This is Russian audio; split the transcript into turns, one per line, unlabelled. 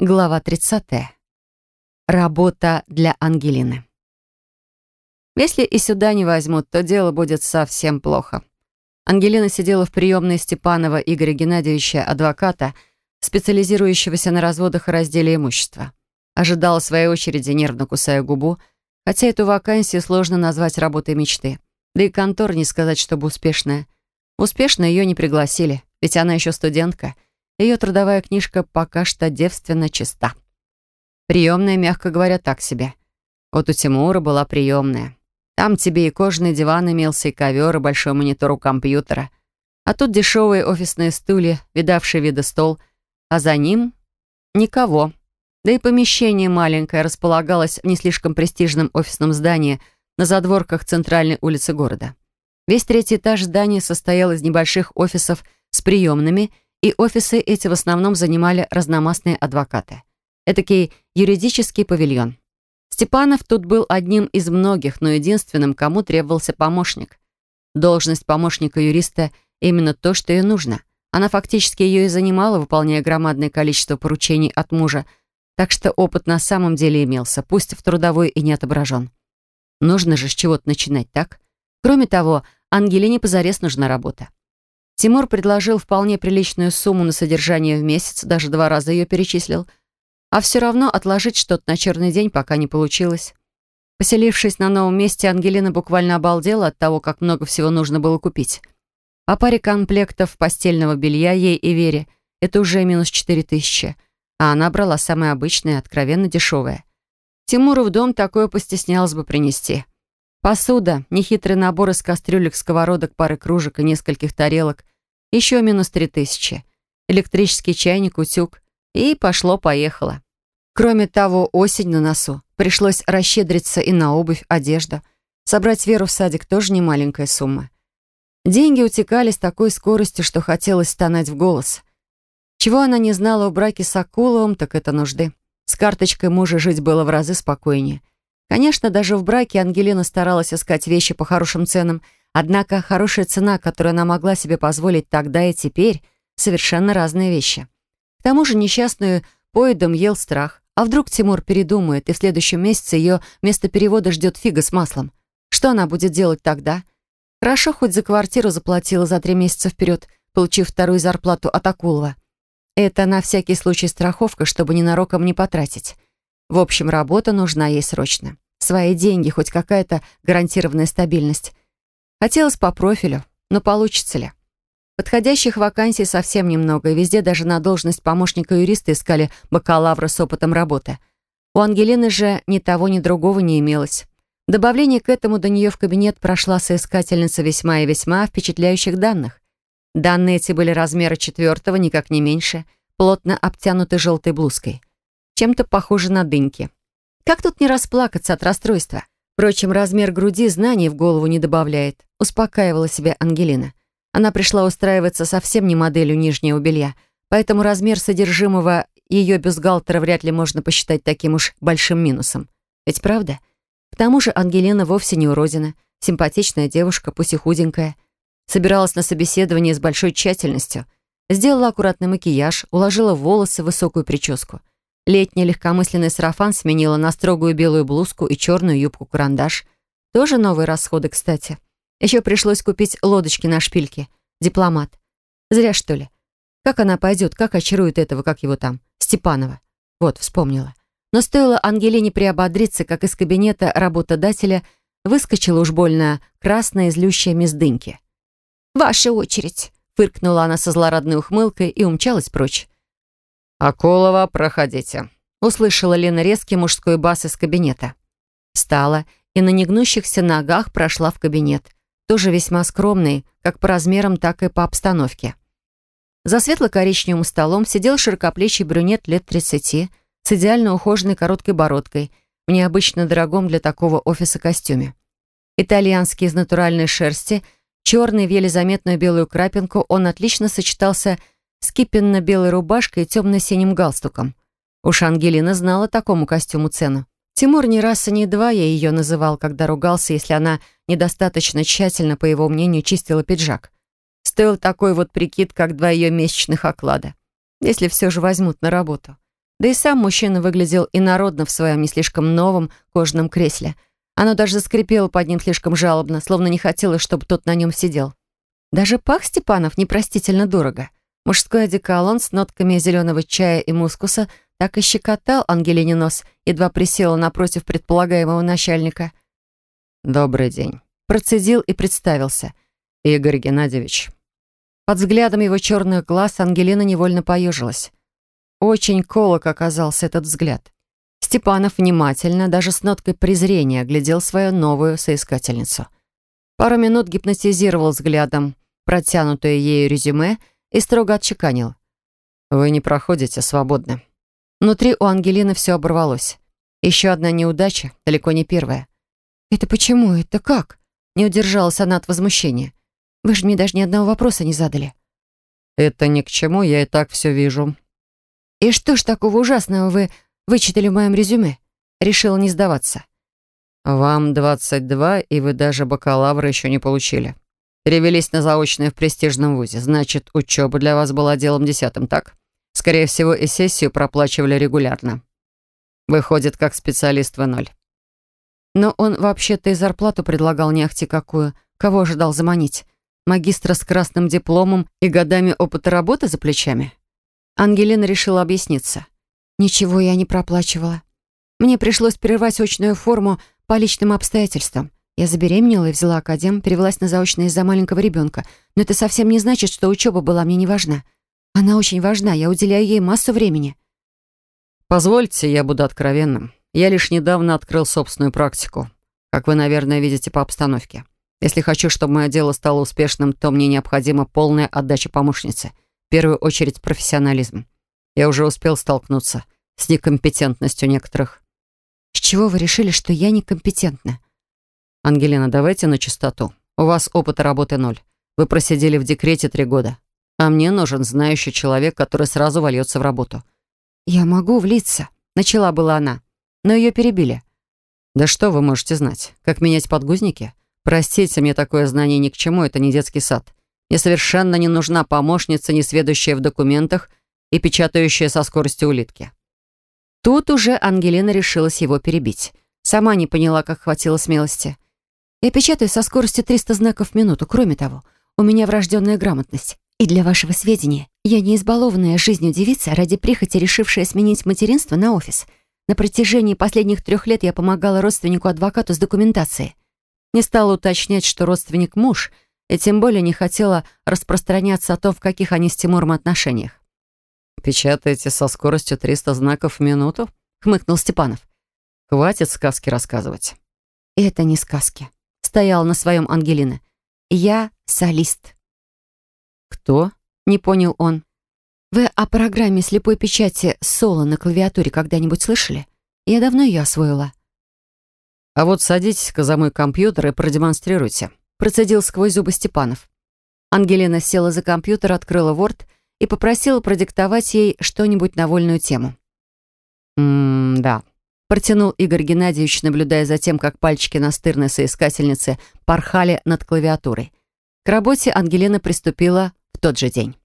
Глава 30. Работа для Ангелины. Если и сюда не возьмут, то дело будет совсем плохо. Ангелина сидела в приемной Степанова Игоря Геннадьевича, адвоката, специализирующегося на разводах и разделе имущества. Ожидала своей очереди, нервно кусая губу, хотя эту вакансию сложно назвать работой мечты. Да и контор не сказать, чтобы успешная. Успешно ее не пригласили, ведь она еще студентка — ее трудовая книжка пока что девственно чиста. Приемная, мягко говоря, так себе. Вот у Тимура была приемная. Там тебе и кожаный диван имелся, и ковер, и большой монитор у компьютера. А тут дешевые офисные стулья, видавшие виды стол. А за ним никого. Да и помещение маленькое располагалось в не слишком престижном офисном здании на задворках центральной улицы города. Весь третий этаж здания состоял из небольших офисов с приемными и офисы эти в основном занимали разномастные адвокаты. Этакий юридический павильон. Степанов тут был одним из многих, но единственным, кому требовался помощник. Должность помощника юриста именно то, что ей нужно. Она фактически ее и занимала, выполняя громадное количество поручений от мужа, так что опыт на самом деле имелся, пусть в трудовой и не отображен. Нужно же с чего-то начинать, так? Кроме того, Ангелине позарез нужна работа. Тимур предложил вполне приличную сумму на содержание в месяц, даже два раза ее перечислил. А все равно отложить что-то на черный день пока не получилось. Поселившись на новом месте, Ангелина буквально обалдела от того, как много всего нужно было купить. По паре комплектов постельного белья ей и Вере — это уже минус четыре тысячи, а она брала самое обычное, откровенно дешевое. Тимуру в дом такое постеснялась бы принести. Посуда, нехитрый набор из кастрюлек, сковородок, пары кружек и нескольких тарелок, еще минус три тысячи. Электрический чайник, утюг. И пошло-поехало. Кроме того, осень на носу. Пришлось расщедриться и на обувь, одежду. Собрать Веру в садик тоже не маленькая сумма. Деньги утекали с такой скоростью, что хотелось стонать в голос. Чего она не знала о браке с Акуловым, так это нужды. С карточкой мужа жить было в разы спокойнее. Конечно, даже в браке Ангелина старалась искать вещи по хорошим ценам – Однако хорошая цена, которую она могла себе позволить тогда и теперь, совершенно разные вещи. К тому же несчастную поедом ел страх. А вдруг Тимур передумает, и в следующем месяце ее вместо перевода ждет фига с маслом? Что она будет делать тогда? Хорошо, хоть за квартиру заплатила за три месяца вперед, получив вторую зарплату от Акулова. Это на всякий случай страховка, чтобы ненароком не потратить. В общем, работа нужна ей срочно. Свои деньги, хоть какая-то гарантированная стабильность. Хотелось по профилю, но получится ли? Подходящих вакансий совсем немного, и везде даже на должность помощника юриста искали бакалавра с опытом работы. У Ангелины же ни того, ни другого не имелось. Добавление к этому до нее в кабинет прошла соискательница весьма и весьма впечатляющих данных. Данные эти были размера четвертого, никак не меньше, плотно обтянуты желтой блузкой. Чем-то похоже на дыньки. Как тут не расплакаться от расстройства? Впрочем, размер груди знаний в голову не добавляет. Успокаивала себя Ангелина. Она пришла устраиваться совсем не моделью нижнего белья, поэтому размер содержимого ее бюстгальтера вряд ли можно посчитать таким уж большим минусом. Ведь правда? К тому же Ангелина вовсе не уродина, симпатичная девушка, пусть и худенькая. Собиралась на собеседование с большой тщательностью. Сделала аккуратный макияж, уложила волосы в высокую прическу. Летний легкомысленный сарафан сменила на строгую белую блузку и черную юбку-карандаш. Тоже новые расходы, кстати. Еще пришлось купить лодочки на шпильке. Дипломат. Зря, что ли? Как она пойдет, как очарует этого, как его там, Степанова? Вот, вспомнила. Но стоило Ангелине приободриться, как из кабинета работодателя выскочила уж больно красная злющая миздыньки. «Ваша очередь!» — фыркнула она со злорадной ухмылкой и умчалась прочь.
«Акулова, проходите», — услышала Лена резкий мужской бас из кабинета.
Встала и на негнущихся ногах прошла в кабинет тоже весьма скромный, как по размерам, так и по обстановке. За светло-коричневым столом сидел широкоплечий брюнет лет 30 с идеально ухоженной короткой бородкой в необычно дорогом для такого офиса костюме. Итальянский из натуральной шерсти, черный в еле заметную белую крапинку, он отлично сочетался с кипенно-белой рубашкой и темно-синим галстуком. Уж Ангелина знала такому костюму цену. Тимур ни раз и ни два я ее называл, когда ругался, если она недостаточно тщательно, по его мнению, чистила пиджак. Стоил такой вот прикид, как два ее месячных оклада. Если все же возьмут на работу. Да и сам мужчина выглядел инородно в своем не слишком новом кожаном кресле. Оно даже заскрипело под ним слишком жалобно, словно не хотелось, чтобы тот на нем сидел. Даже пах Степанов непростительно дорого. Мужской одеколон с нотками зеленого чая и мускуса так и щекотал Ангелине нос, едва присела напротив предполагаемого начальника.
«Добрый день», —
процедил и представился.
«Игорь Геннадьевич».
Под взглядом его черных глаз Ангелина невольно поежилась. Очень колок оказался этот взгляд. Степанов внимательно, даже с ноткой презрения, глядел свою новую соискательницу. Пару минут гипнотизировал взглядом протянутое ею резюме и строго отчеканил.
«Вы не проходите свободно».
Внутри у Ангелины все оборвалось. Еще одна неудача, далеко не первая. «Это почему? Это как?» Не удержалась она от возмущения. «Вы же мне даже ни одного вопроса не задали».
«Это ни к чему, я и так все вижу»,
«И что ж такого ужасного вы вычитали в моем резюме?» Решила не сдаваться.
«Вам 22, и вы даже бакалавра еще не получили. Перевелись на заочное в престижном вузе. Значит, учеба для вас была делом десятым, так? Скорее всего, и сессию проплачивали регулярно. Выходит, как специалист в ноль».
Но он вообще-то и зарплату предлагал не ахти какую. Кого ожидал заманить? Магистра с красным дипломом и годами опыта работы за плечами? Ангелина решила объясниться. «Ничего я не проплачивала. Мне пришлось прервать очную форму по личным обстоятельствам. Я забеременела и взяла академ, перевелась на заочное из-за маленького ребенка. Но это совсем не значит, что учеба была мне не важна. Она очень важна, я уделяю ей массу времени».
«Позвольте, я буду откровенным. Я лишь недавно открыл собственную практику, как вы, наверное, видите по обстановке. Если хочу, чтобы мое дело стало успешным, то мне необходима полная отдача помощницы — в первую очередь профессионализм. Я уже успел столкнуться с некомпетентностью некоторых.
С чего вы решили, что я некомпетентна?
Ангелина, давайте на чистоту. У вас опыта работы ноль. Вы просидели в декрете три года. А мне нужен знающий человек, который сразу вольется в работу.
Я могу влиться. Начала была она. Но ее перебили.
Да что вы можете знать? Как менять подгузники? Простите, мне такое знание ни к чему, это не детский сад. Мне совершенно не нужна помощница, не сведущая в документах и печатающая со скоростью улитки.
Тут уже Ангелина решилась его перебить. Сама не поняла, как хватило смелости. Я печатаю со скоростью 300 знаков в минуту. Кроме того, у меня врожденная грамотность. И для вашего сведения, я не избалованная жизнью девица, ради прихоти решившая сменить материнство на офис. На протяжении последних трех лет я помогала родственнику-адвокату с документацией. Не стала уточнять, что родственник муж — и тем более не хотела распространяться о том, в каких они с Тимуром отношениях.
«Печатаете со скоростью 300 знаков в минуту?» — хмыкнул Степанов. «Хватит сказки рассказывать».
«Это не сказки», — стояла на своем Ангелина. «Я солист».
«Кто?» — не понял он.
«Вы о программе слепой печати соло на клавиатуре когда-нибудь слышали? Я давно ее освоила».
«А вот садитесь-ка за мой компьютер и продемонстрируйте»,
процедил сквозь зубы Степанов. Ангелина села за компьютер, открыла Word и попросила продиктовать ей что-нибудь на вольную тему.
«М-да», —
протянул Игорь Геннадьевич, наблюдая за тем, как пальчики настырной соискательницы порхали над клавиатурой. К работе Ангелина приступила в тот же день.